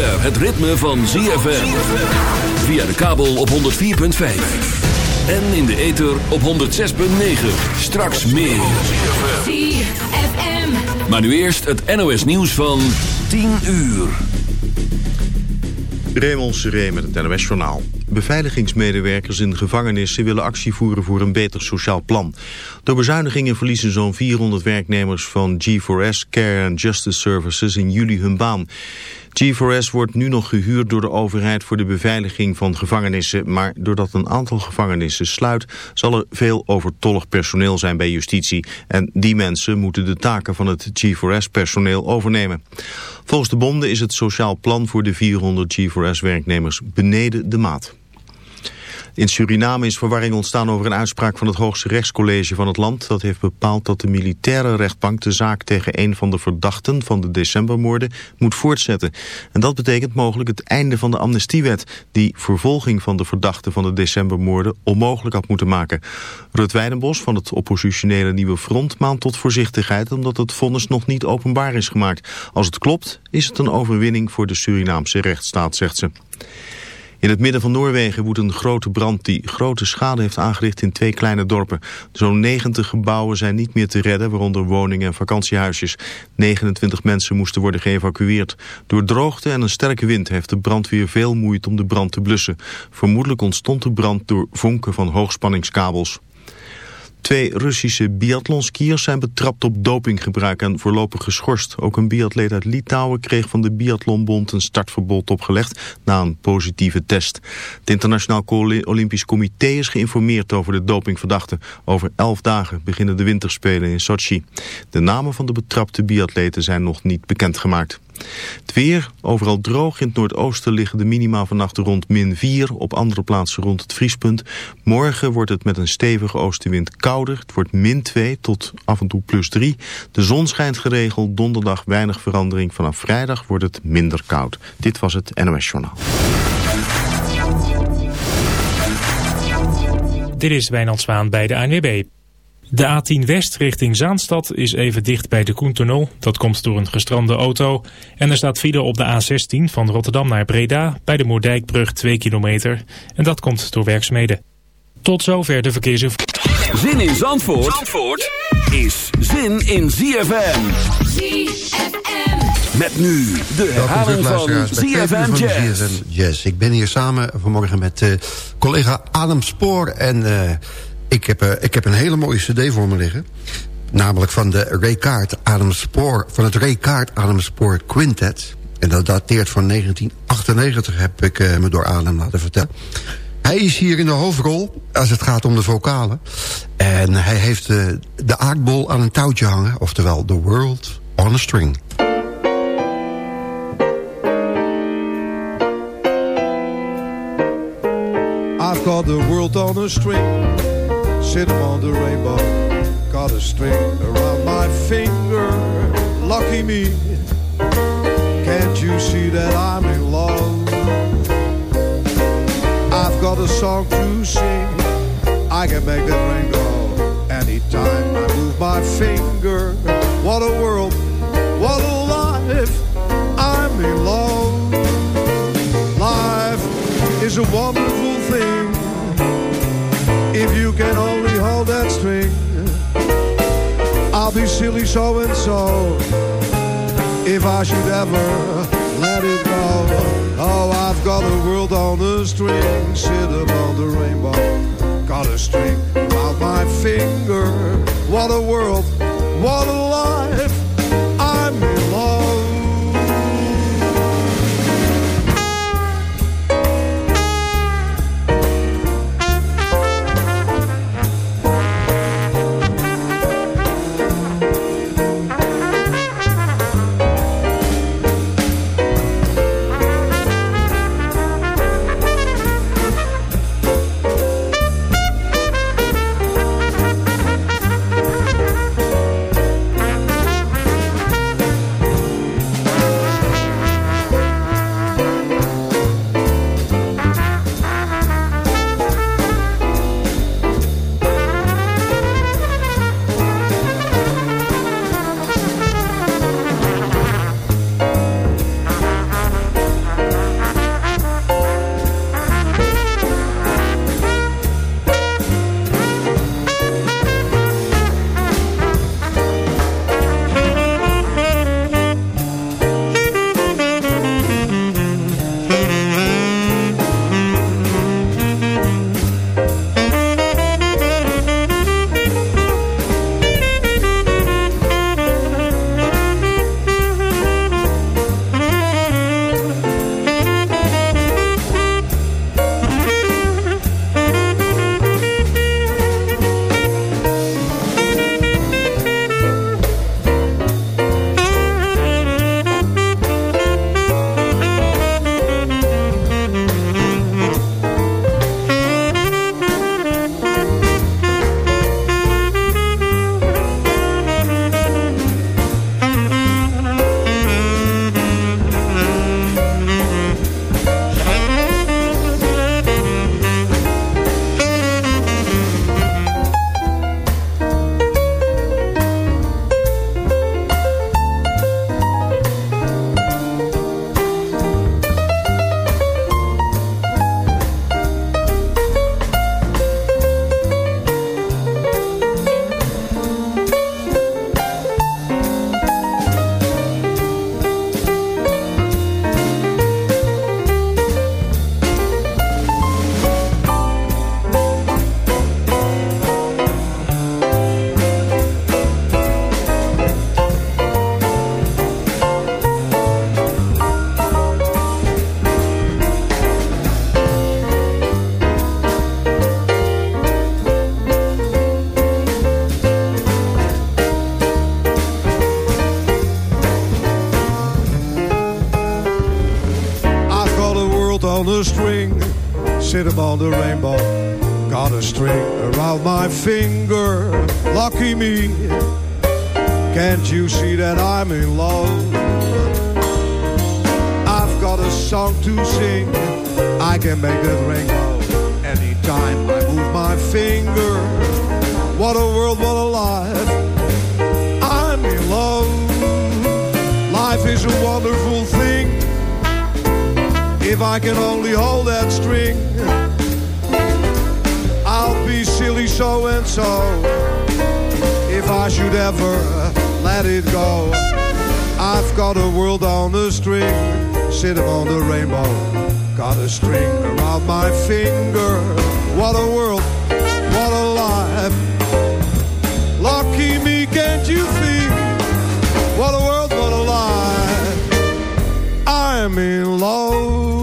zover het ritme van ZFM. Via de kabel op 104.5. En in de ether op 106.9. Straks meer. ZFM. Maar nu eerst het NOS nieuws van 10 uur. Raymond Seré met het NOS journaal. Beveiligingsmedewerkers in gevangenissen willen actie voeren voor een beter sociaal plan. Door bezuinigingen verliezen zo'n 400 werknemers van G4S Care and Justice Services in juli hun baan. G4S wordt nu nog gehuurd door de overheid voor de beveiliging van gevangenissen. Maar doordat een aantal gevangenissen sluit, zal er veel overtollig personeel zijn bij justitie. En die mensen moeten de taken van het G4S-personeel overnemen. Volgens de bonden is het sociaal plan voor de 400 G4S-werknemers beneden de maat. In Suriname is verwarring ontstaan over een uitspraak van het hoogste rechtscollege van het land. Dat heeft bepaald dat de militaire rechtbank de zaak tegen een van de verdachten van de decembermoorden moet voortzetten. En dat betekent mogelijk het einde van de amnestiewet, die vervolging van de verdachten van de decembermoorden onmogelijk had moeten maken. Rut Weidenbos van het oppositionele Nieuwe Front maand tot voorzichtigheid omdat het vonnis nog niet openbaar is gemaakt. Als het klopt is het een overwinning voor de Surinaamse rechtsstaat, zegt ze. In het midden van Noorwegen woedt een grote brand die grote schade heeft aangericht in twee kleine dorpen. Zo'n 90 gebouwen zijn niet meer te redden, waaronder woningen en vakantiehuisjes. 29 mensen moesten worden geëvacueerd. Door droogte en een sterke wind heeft de brandweer veel moeite om de brand te blussen. Vermoedelijk ontstond de brand door vonken van hoogspanningskabels. Twee Russische biathlonskiers zijn betrapt op dopinggebruik en voorlopig geschorst. Ook een biatleet uit Litouwen kreeg van de Biathlonbond een startverbod opgelegd na een positieve test. Het Internationaal Olympisch Comité is geïnformeerd over de dopingverdachten. Over elf dagen beginnen de winterspelen in Sochi. De namen van de betrapte biatleten zijn nog niet bekendgemaakt. Het weer, overal droog. In het noordoosten liggen de minima vannacht rond min 4. Op andere plaatsen rond het vriespunt. Morgen wordt het met een stevige oostenwind kouder. Het wordt min 2 tot af en toe plus 3. De zon schijnt geregeld. Donderdag weinig verandering. Vanaf vrijdag wordt het minder koud. Dit was het NOS Journaal. Dit is Wijnand Zwaan bij de ANWB. De A10 West richting Zaanstad is even dicht bij de Koentunnel. Dat komt door een gestrande auto. En er staat file op de A16 van Rotterdam naar Breda bij de Moerdijkbrug 2 kilometer. En dat komt door werkzaamheden. Tot zover de verkeersinformatie. Zin in Zandvoort, Zandvoort is zin in ZFM. ZFM. Met nu de herhaling van ZFM Jazz. Jazz. Ik ben hier samen vanmorgen met uh, collega Adam Spoor en... Uh, ik heb, uh, ik heb een hele mooie cd voor me liggen. Namelijk van de Ray Kaart Spoor, van het Ray Kaart Spoor Quintet. En dat dateert van 1998, heb ik uh, me door Adam laten vertellen. Hij is hier in de hoofdrol als het gaat om de vocalen. En hij heeft uh, de aardbol aan een touwtje hangen. Oftewel, The World on a String. I've got the world on a string sitting on the rainbow. Got a string around my finger. Lucky me. Can't you see that I'm in love? I've got a song to sing. I can make that rain go anytime I move my finger. What a world, what a life. I'm in love. Life is a wonderful thing you can only hold that string, I'll be silly so and so. If I should ever let it go. Oh, I've got a world on the string, sit above the rainbow. Got a string around my finger. What a world, what a life. If I can only hold that string, I'll be silly so and so. If I should ever let it go, I've got a world on a string, sitting on the rainbow. Got a string around my finger. What a world, what a life. Lucky me, can't you feel? What a world, what a life. I'm in love.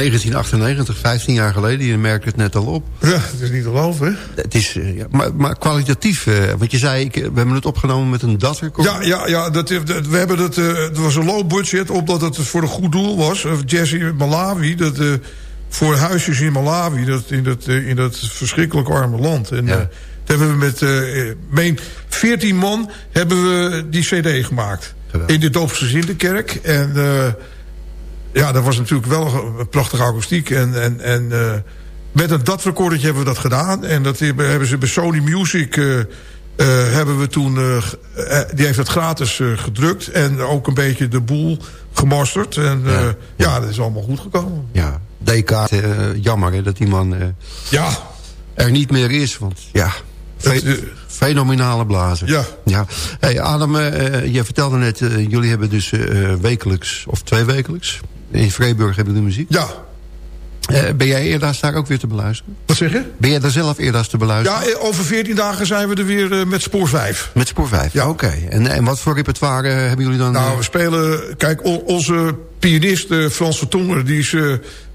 1998, 15 jaar geleden, je merkt het net al op. Ja, het is niet te geloven? Het is, eh, ja, maar, maar kwalitatief, eh, want je zei, ik, we hebben het opgenomen met een DAT Ja, ja, ja dat, dat- we hebben het, eh, het was een low budget, omdat het voor een goed doel was. Eh, Jesse in Malawi, dat, eh, voor huisjes in Malawi, dat, in, dat, eh, in dat verschrikkelijk arme land. En Ja. eh, dat hebben we met, eh, meen, 14 man hebben we die cd gemaakt. Geweldig. In de doopsgezinde kerk. En eh, ja, dat was natuurlijk wel een prachtige akoestiek. En, en, en eh, met een DAT-recordertje hebben we dat gedaan. En dat hebben ze bij Sony Music... eh, eh, hebben we toen... die heeft het gratis gedrukt. En ook een beetje de boel gemasterd. En Ja. ja. dat is allemaal goed gekomen. Ja, DK, jammer hè, dat die man Ja, er niet meer is. Want ja, Dat, fe- fenomenale blazer. Ja. ja. Hey, Adam, eh, je vertelde net, jullie hebben dus wekelijks, of twee wekelijks... in Vreeburg hebben jullie muziek. ja. Eh, ben jij eerder daar ook weer te beluisteren? Wat zeg je? Ben jij daar zelf eerder te beluisteren? Ja, eh, over 14 dagen zijn we er weer eh, met Spoor 5. Met Spoor 5? Ja. Oké. En, en wat voor repertoire hebben jullie dan? Nou, we spelen... Kijk, onze pianist Frans Vertongen... die is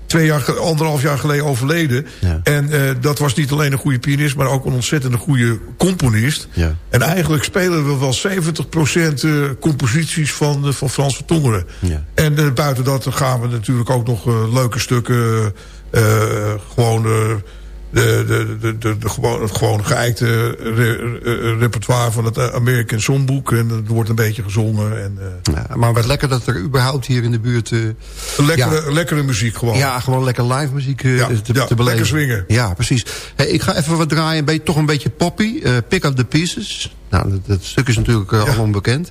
twee jaar, anderhalf jaar geleden overleden. Ja. En eh, dat was niet alleen een goede pianist... maar ook een ontzettende goede componist. Ja. En eigenlijk spelen we wel 70% eh, composities van, eh, van Frans Vertongeren. Ja. En buiten dat gaan we natuurlijk ook nog leuke stukken... gewoon... eh, de, de, de, de, de gewoon, het gewone geëikte re- re- repertoire van het American Songbook. En er wordt een beetje gezongen. En, eh, ja, maar wat lekker dat er überhaupt hier in de buurt... eh, lekkere, lekkere muziek gewoon. ja, gewoon lekker live muziek eh, Ja, te, beleven. lekker swingen. Ja, precies. Hey, ik ga even wat draaien, beetje, toch een beetje poppy. eh, Pick Up The Pieces. Nou, dat, dat stuk is natuurlijk eh, al onbekend.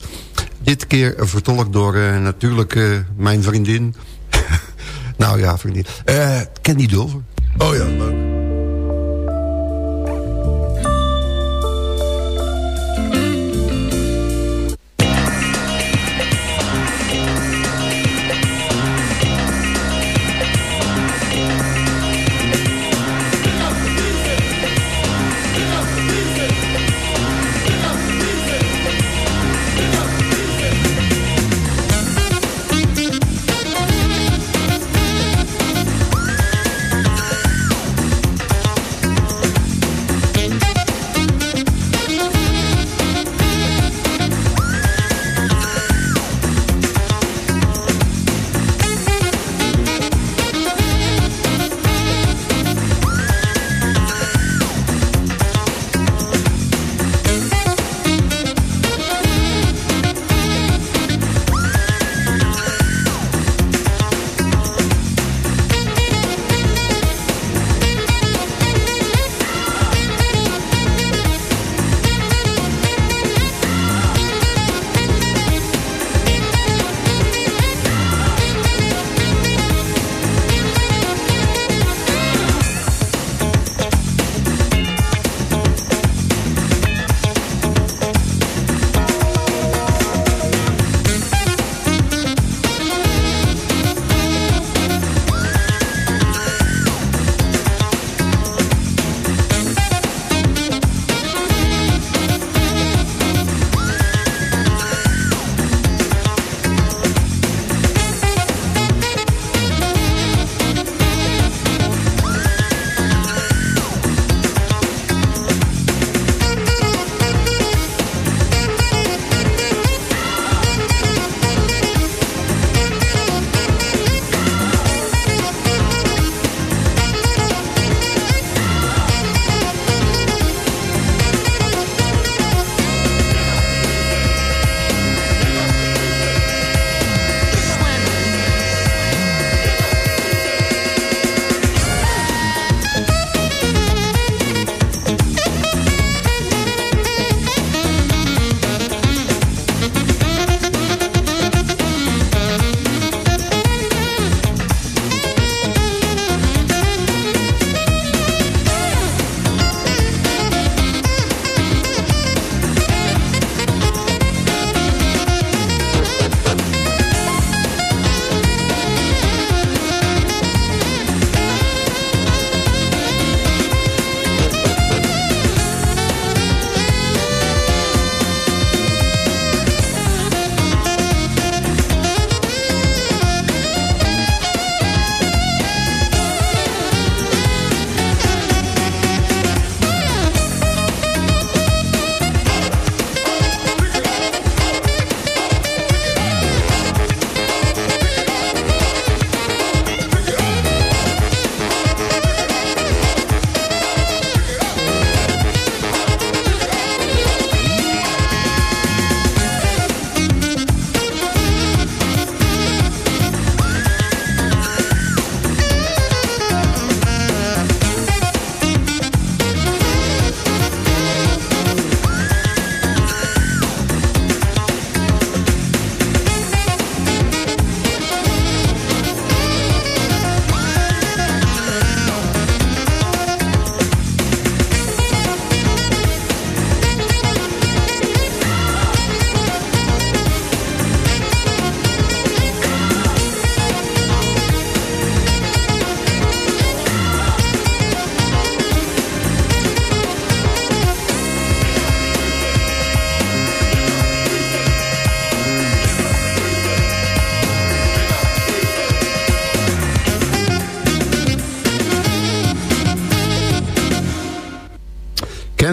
Dit keer vertolkt door eh, natuurlijk eh, mijn vriendin. nou ja, vriendin. Eh Candy Dulver. Oh ja, leuk.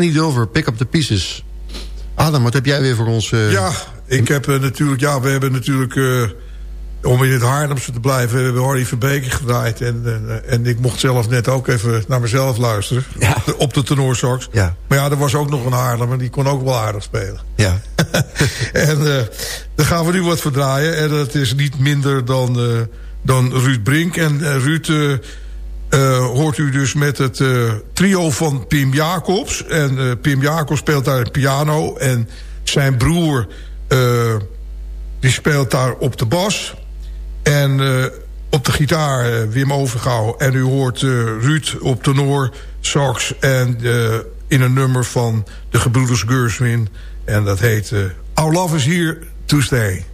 Kenny Dover, Pick Up The Pieces. Adam, wat heb jij weer voor ons? Uh... Ja, ik heb uh, natuurlijk... Ja, we hebben natuurlijk... Uh, om in het Haarlemse te blijven... we hebben Harry Verbeke gedraaid. En, en, en, ik mocht zelf net ook even naar mezelf luisteren. Ja. Op de tenorsax. Ja. Maar ja, er was ook nog een Haarlemmer. Die kon ook wel aardig spelen. Ja. en daar gaan we nu wat voor draaien. En dat is niet minder dan, dan Ruud Brink. En Ruud uh, hoort u dus met het uh, trio van Pim Jacobs. En uh, Pim Jacobs speelt daar piano. En zijn broer die speelt daar op de bas. En op de gitaar Wim Overgouw. En u hoort Ruud op tenor, sax. En in een nummer van de gebroeders Gerswin. En dat heet Our Love is Here to Stay.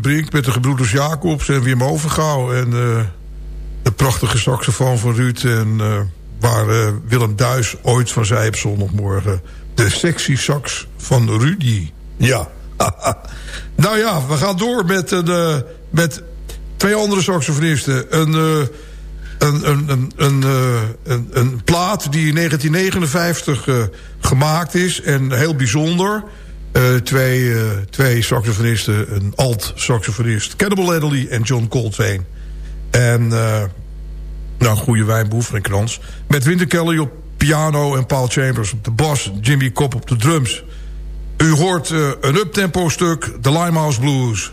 Brink met de gebroeders Jacobs en Wim Overgouw. En uh, de prachtige saxofoon van Ruud. En uh, waar uh, Willem Duis ooit van zei op zondagmorgen... de sexy sax van Rudy. Ja. nou ja, we gaan door met, uh, met twee andere saxofonisten. Een, een, een, een, een, een, een, plaat die in 1959 uh, gemaakt is. En heel bijzonder. Uh, twee, twee saxofonisten. Een alt-saxofonist. Cannibal Adderley en John Coltrane. En nou, goede wijnboef en krans. Met Winter Kelly op piano en Paul Chambers op de bas. Jimmy Cobb op de drums. U hoort uh, een uptempo stuk, The Limehouse Blues.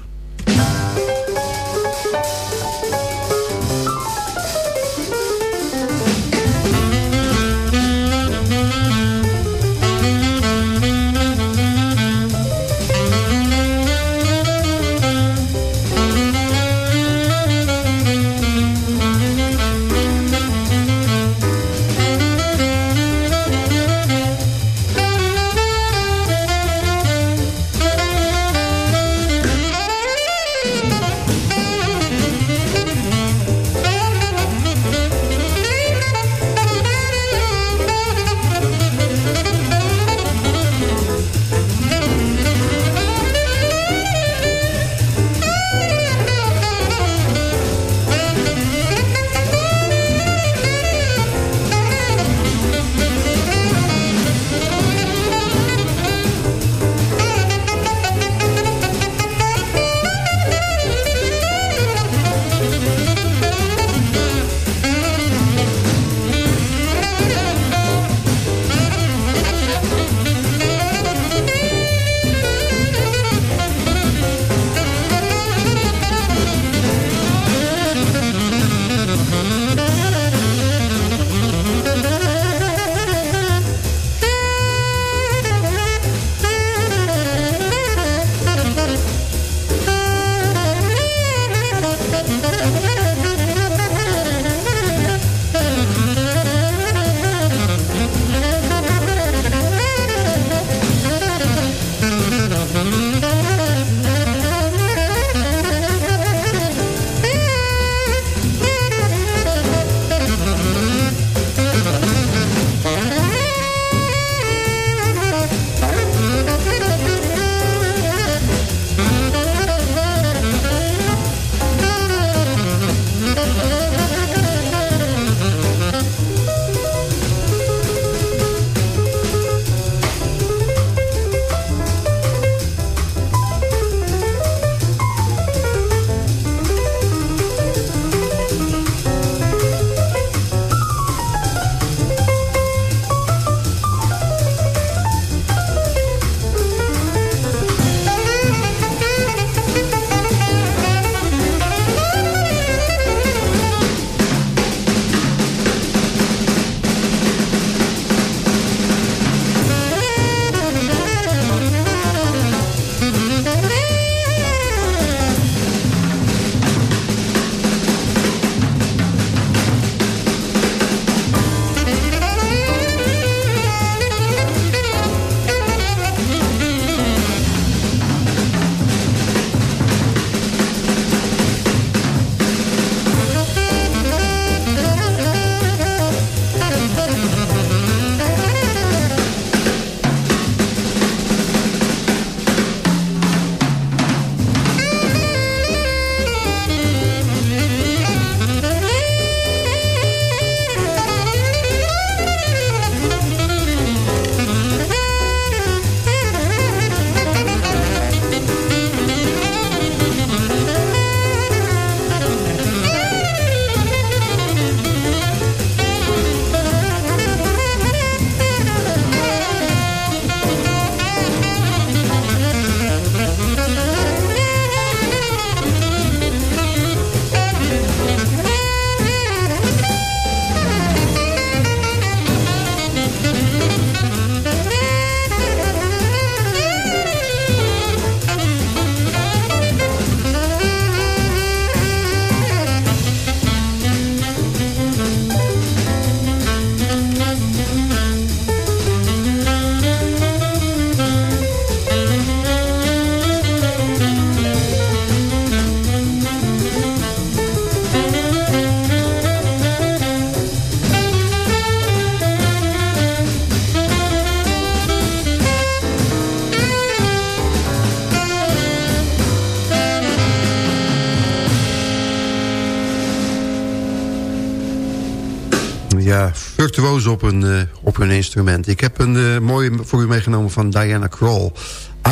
Virtuoos op hun, uh, op hun instrument. Ik heb een uh, mooie voor u meegenomen van Diana Krall.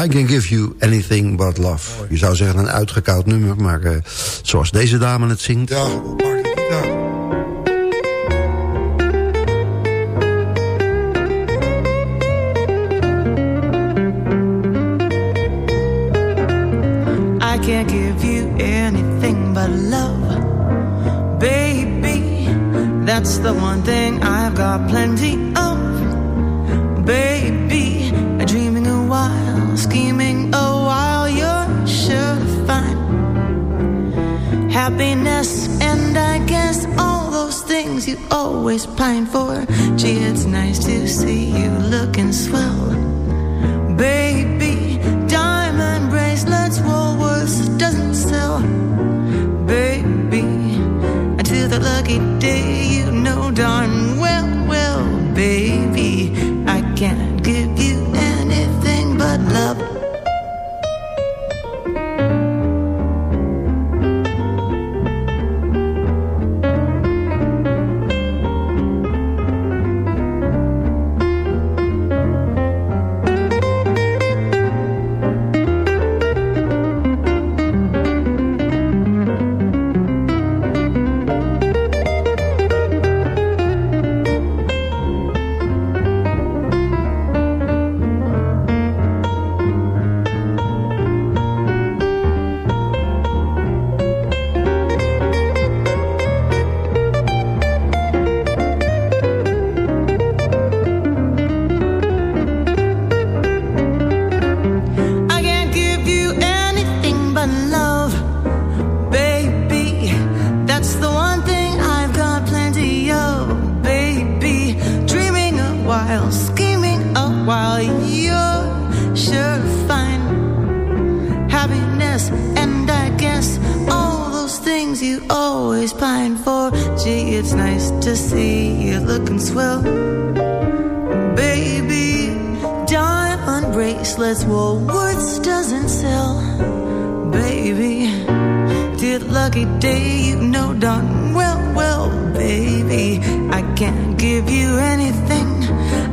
I can give you anything but love. Je zou zeggen een uitgekoud nummer, maar uh, zoals deze dame het zingt... Ja, maakt That's the one thing I've got plenty of, baby. Dreaming a while, scheming a while, you're sure to find happiness, and I guess all those things you always pine for. Gee, it's nice to see you looking swell, baby. Happiness, and I guess all those things you always pine for. Gee, it's nice to see you looking swell, baby. Diamond bracelets, Woolworths doesn't sell, baby. The lucky day, you know darn well, well, baby. I can't give you anything.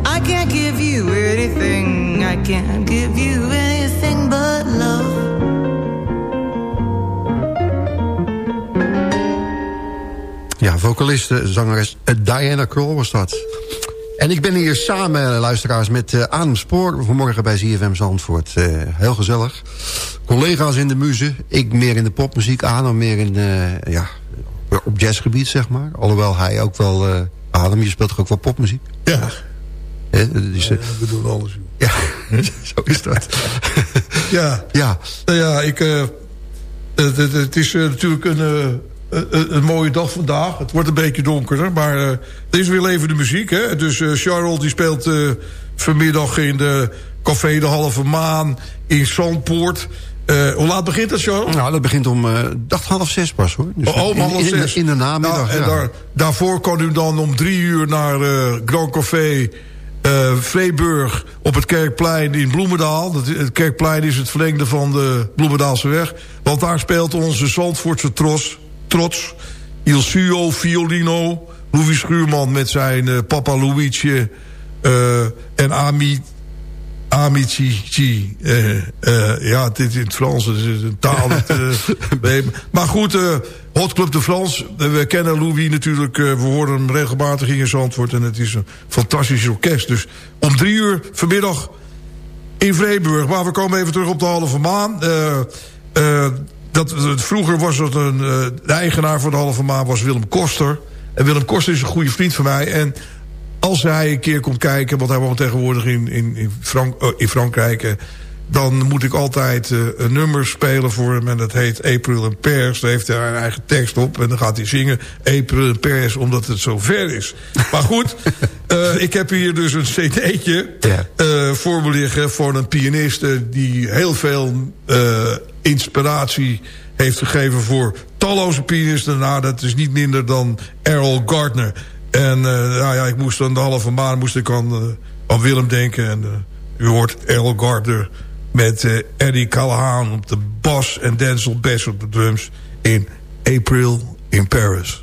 I can't give you anything. I can't give you anything but love. Vocaliste, zangeres eh, Diana Krall was dat. En ik ben hier samen, eh, luisteraars, met uh, Adem Spoor... vanmorgen bij ZFM Zandvoort. Uh, heel gezellig. Collega's in de muze. Ik meer in de popmuziek. Adem meer in, uh, ja, op jazzgebied, zeg maar. Alhoewel hij ook wel... Adem, je speelt toch ook wel popmuziek? Ja. Hè, dus, ja, we doen alles. Ja, zo is dat. ja. Ja. Nou ja, ik... het, het, het is natuurlijk een een, een, mooie dag vandaag. Het wordt een beetje donkerder, maar uh, er is weer levende muziek. Hè? Dus uh, Charles die speelt uh, vanmiddag in de Café de Halve Maan in Zandpoort. hoe laat begint dat, Charles? Nou, dat begint om, dacht half zes pas, hoor. Dus oh, om half zes. In, in, de namiddag, nou, en ja. daar, daarvoor kan u dan om drie uur naar Grand Café... Uh, Vreeburg op het Kerkplein in Bloemendaal. Het Kerkplein is het verlengde van de Bloemendaalse weg. Want daar speelt onze Zandvoortse tros trots. Il Suo Violino. Louis Schuurman met zijn uh, Papa Luigi. Uh, en Ami... Amici. Uh, ja, dit in het Frans. Is een taal. dat, maar goed, Hot Club de Frans. we kennen Louis natuurlijk. we horen hem regelmatig in Zandvoort. En het is een fantastisch orkest. Dus om drie uur vanmiddag in Vreeburg. Maar we komen even terug op de halve maan. Dat, vroeger was het een, uh, de eigenaar van de halve maan was Willem Koster. En Willem Koster is een goede vriend van mij. En als hij een keer komt kijken, want hij woont tegenwoordig in, in, in, Frank, uh, in Frankrijk... Uh, dan moet ik altijd een nummer spelen voor hem. En dat heet April in Paris. Daar heeft hij haar eigen tekst op. En dan gaat hij zingen April in Paris, omdat het zo ver is. Maar goed, ik heb hier dus een cd'tje ja. voor me liggen... voor een pianiste die heel veel inspiratie heeft gegeven voor talloze pianisten. Nou, dat is niet minder dan Errol Gardner. En uh, nou ja, ik moest dan de halve maand moest ik aan, uh, aan Willem denken. En uh, u hoort Errol Gardner met Eddie Callahan op de bas... en Denzel Bass op de drums in April in Paris.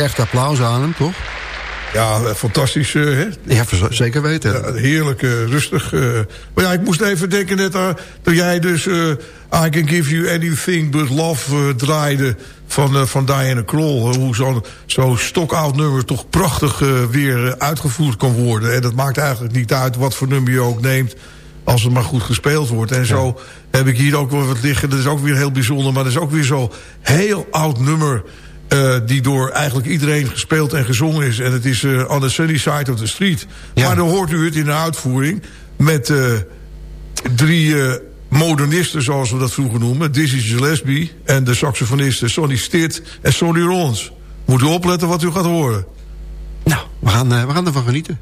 Terecht applaus aan hem, toch? Ja, fantastisch. Uh, hè? Ja, zeker weten. Ja, heerlijk, uh, rustig. Uh. Maar ja, ik moest even denken net aan... dat jij dus I Can Give You Anything But Love draaide... van, van Diana Kroll. hoe zo'n zo stokoud nummer toch prachtig weer uitgevoerd kan worden. En dat maakt eigenlijk niet uit wat voor nummer je ook neemt... als het maar goed gespeeld wordt. En zo heb ik hier ook wel wat liggen. Dat is ook weer heel bijzonder. Maar dat is ook weer zo'n heel oud nummer... Uh, die door eigenlijk iedereen gespeeld en gezongen is. En het is uh, On the Sunny Side of the Street. Ja. Maar dan hoort u het in de uitvoering... met uh, drie modernisten, zoals we dat vroeger noemen. Dizzy Gillespie en de saxofonisten Sonny Stitt en Sonny Rollins. Moet u opletten wat u gaat horen. Nou, we gaan, we gaan ervan genieten.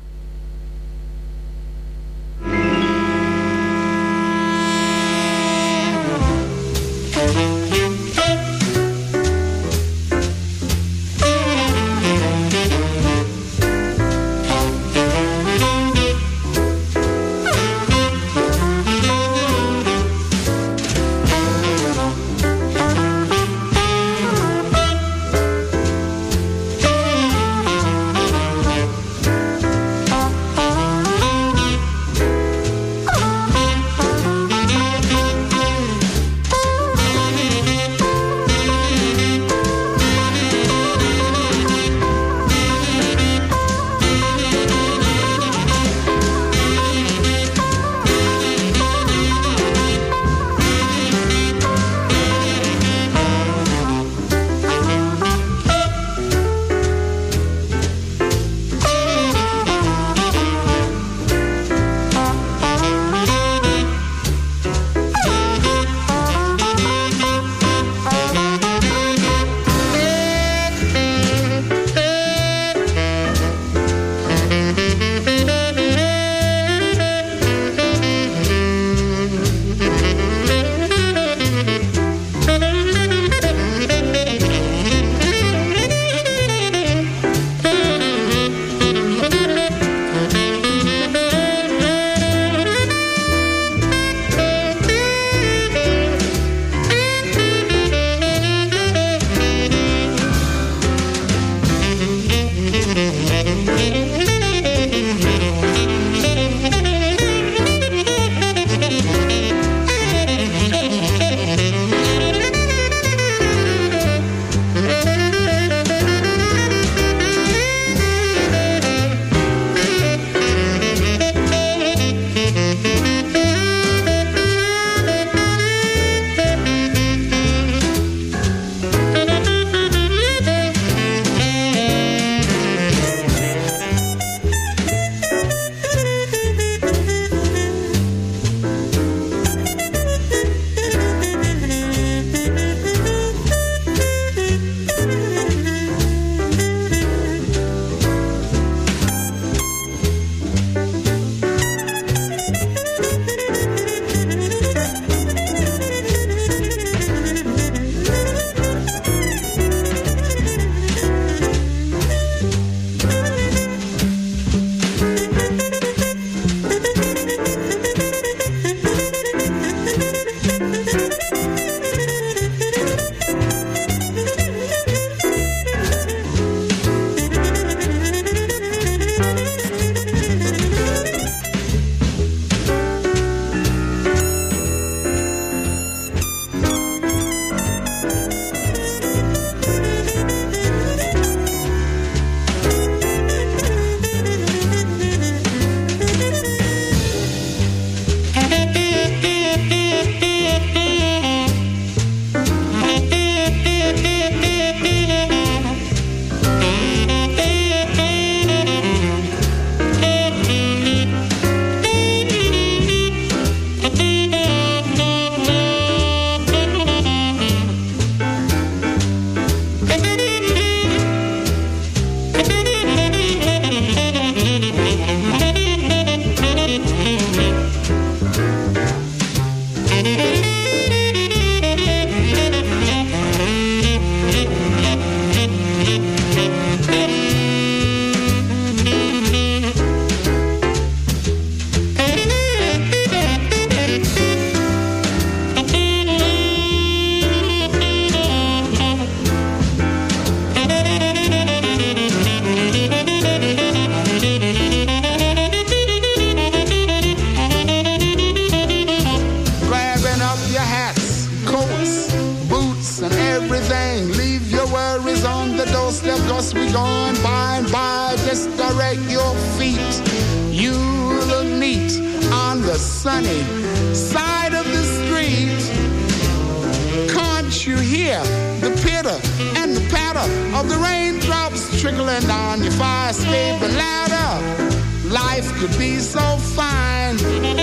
The pitter and the patter of the raindrops trickling down your fire escaping ladder? Life could be so fine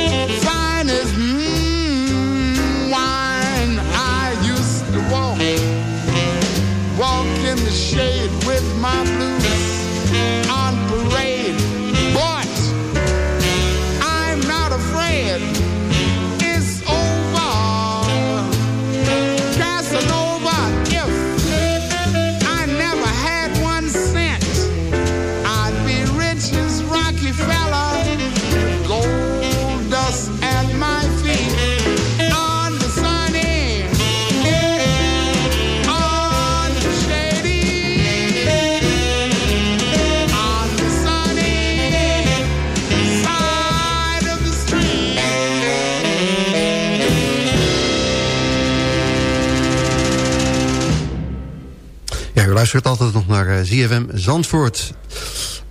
luistert altijd nog naar eh, ZFM Zandvoort.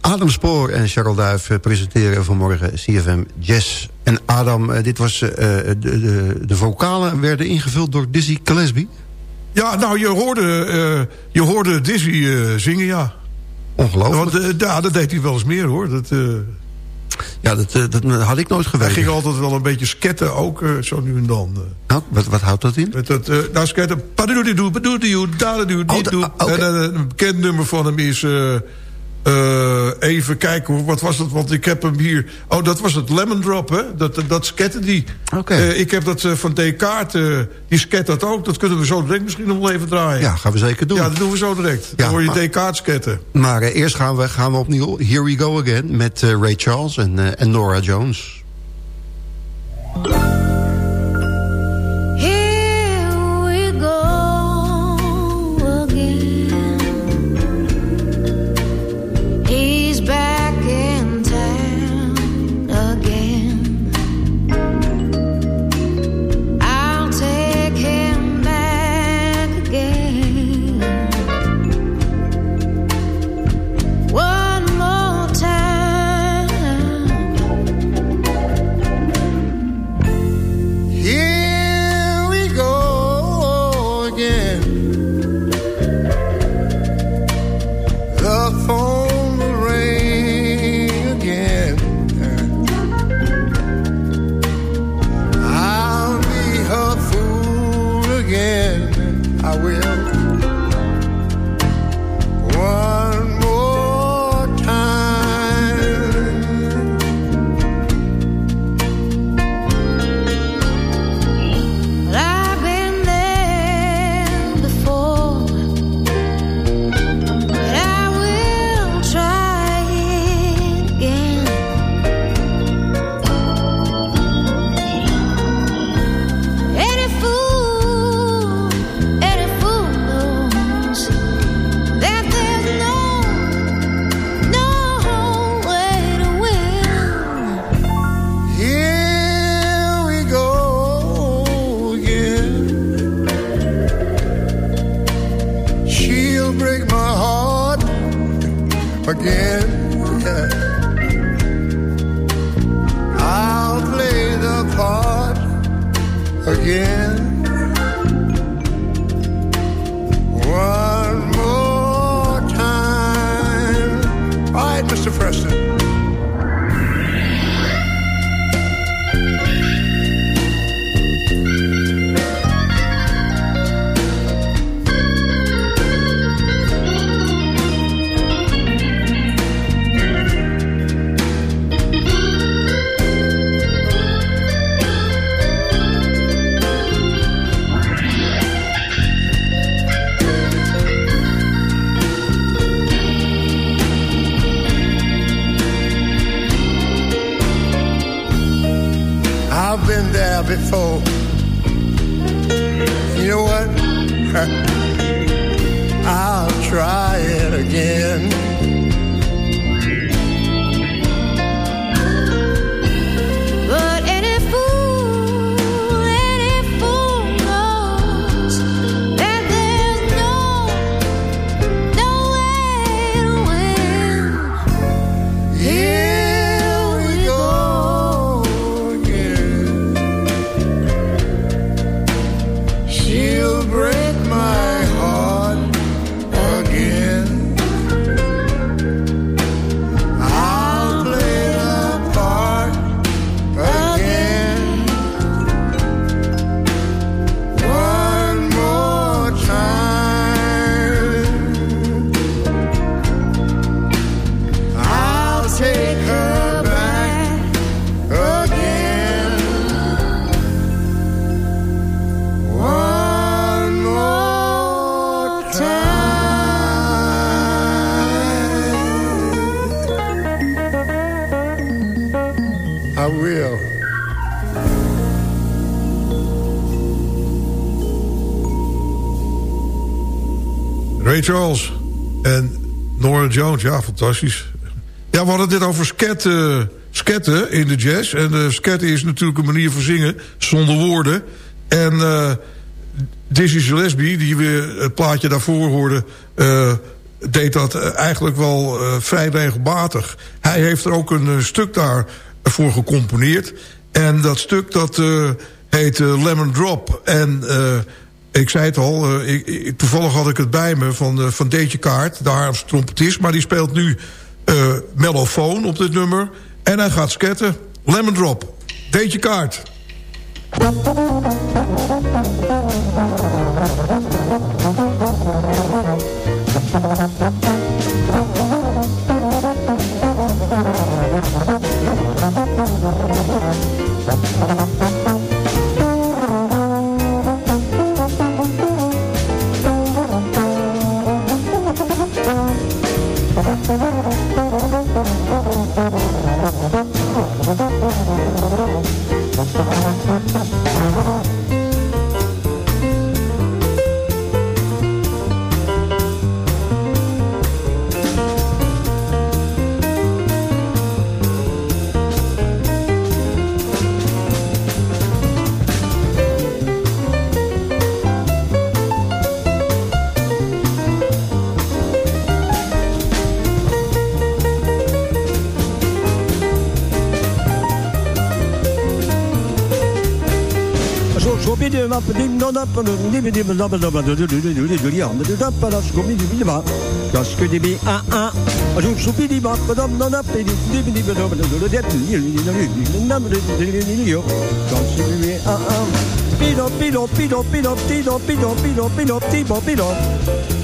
Adam Spoor en Charles Duif eh, presenteren vanmorgen CFM Jazz. En Adam, eh, dit was, eh, de, de, de vocalen werden ingevuld door Dizzy Gillespie. Ja, nou, je hoorde, eh, je hoorde Dizzy eh, zingen, ja. Ongelooflijk. Want, eh, ja, dat deed hij wel eens meer, hoor. Dat, eh, Ja, dat, eh, dat had ik nooit hij geweten. ging altijd wel een beetje sketten, ook eh, zo nu en dan. eh. Nou, wat, wat houdt dat in? Met dat, eh nou, sketten, padoedoedoe, dadoedoe, een bekend nummer van hem is... eh, eh, even kijken, wat was dat? Want ik heb hem hier... Oh, dat was het Lemon Drop, hè? Dat, dat, sketten die. Oké. Eh, ik heb dat eh, van Descartes, die sket dat ook. Dat kunnen we zo direct misschien nog wel even draaien. Ja, gaan we zeker doen. Ja, dat doen we zo direct. Ja, Dan hoor je maar- Descartes sketten. Maar eerst gaan we, gaan we opnieuw Here We Go Again... met Ray Charles en, en Nora Jones. Again. One before. You know what? Ray Charles en Nora Jones. Ja, fantastisch. Ja, we hadden dit over sket, uh, sketten in de jazz. En uh, sketten is natuurlijk een manier van zingen zonder woorden. En uh, Dizzy Gillespie, die we het plaatje daarvoor hoorden... deed dat eigenlijk wel vrij regelmatig. Hij heeft er ook een stuk daarvoor gecomponeerd. En dat stuk dat heet Lemon Drop. En ik zei het al, ik, toevallig had ik het bij me van, van Deetje Kaart. Daar is trompetist, maar die speelt nu uh, mellofoon op dit nummer. En hij gaat sketten. Lemon Drop. Deetje kaart. Pido, pido, pido, pido, pido, pido, pido, pido, pido, pido.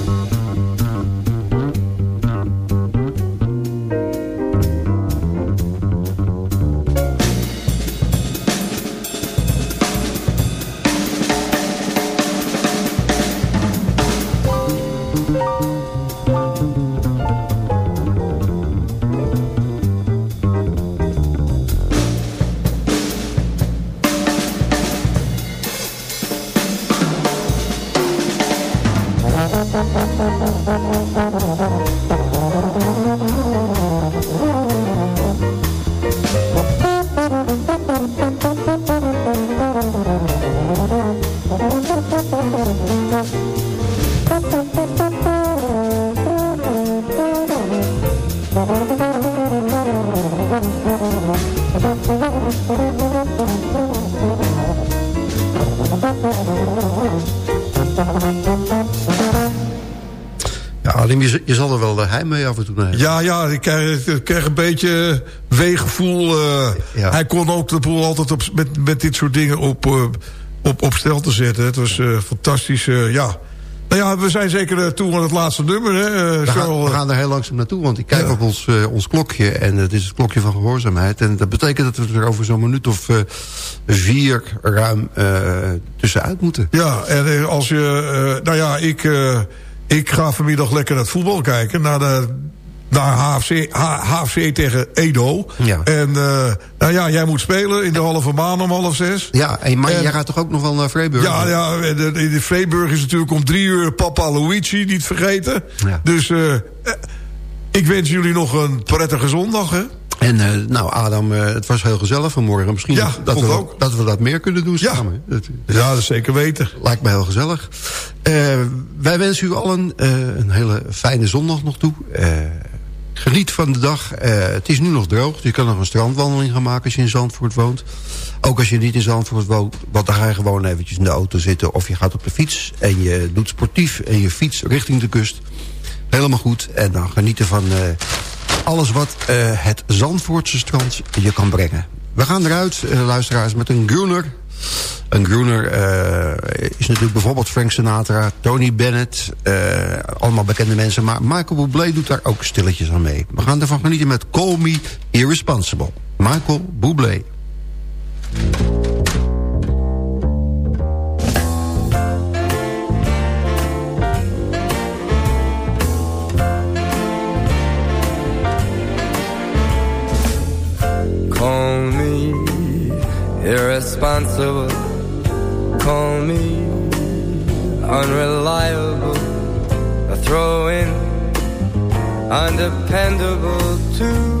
toe. Ja, ik krijg een beetje weegevoel. Uh, Hij kon ook de boel altijd op, met, met dit soort dingen op, uh, op, op stel te zetten. Het was uh, fantastisch, ja. Nou ja, we zijn zeker toe aan het laatste nummer. Hè, we, gaan, we, gaan, er heel langzaam naartoe, want ik kijk op ons, ons klokje... en het is het klokje van gehoorzaamheid. En dat betekent dat we er over zo'n minuut of vier ruim tussenuit moeten. Ja, en als je... nou ja, ik ik ga vanmiddag lekker naar het voetbal kijken. Naar, de, naar HFC, HFC tegen Edo. Ja. En uh, nou ja, jij moet spelen in de halve maan om half zes. Ja, en, maar jij gaat toch ook nog wel naar Vreeburg? Ja, ja de, de, de Vreeburg is natuurlijk om drie uur Papa Luigi, niet vergeten. Ja. Dus uh, ik wens jullie nog een prettige zondag, hè? En uh, nou, Adam, uh, het was heel gezellig vanmorgen. Misschien ja, dat, we, ook. dat we dat meer kunnen doen ja. samen. Dat, ja, dat is zeker weten. Lijkt me heel gezellig. Uh, wij wensen u allen een hele fijne zondag nog toe. Geniet van de dag. het is nu nog droog. Dus je kan nog een strandwandeling gaan maken als je in Zandvoort woont. Ook als je niet in Zandvoort woont. Want dan ga je gewoon eventjes in de auto zitten. Of je gaat op de fiets. En je doet sportief. En je fiets richting de kust. Helemaal goed. En dan genieten van alles wat uh, het Zandvoortse strand je kan brengen. We gaan eruit, luisteraars, met een groener. Een groener uh, is natuurlijk bijvoorbeeld Frank Sinatra, Tony Bennett. allemaal bekende mensen. Maar Michael Bublé doet daar ook stilletjes aan mee. We gaan ervan genieten met Call Me Irresponsible. Michael Bublé. Responsible. Call me unreliable. A throw in, undependable too.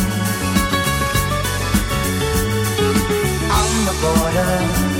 the border.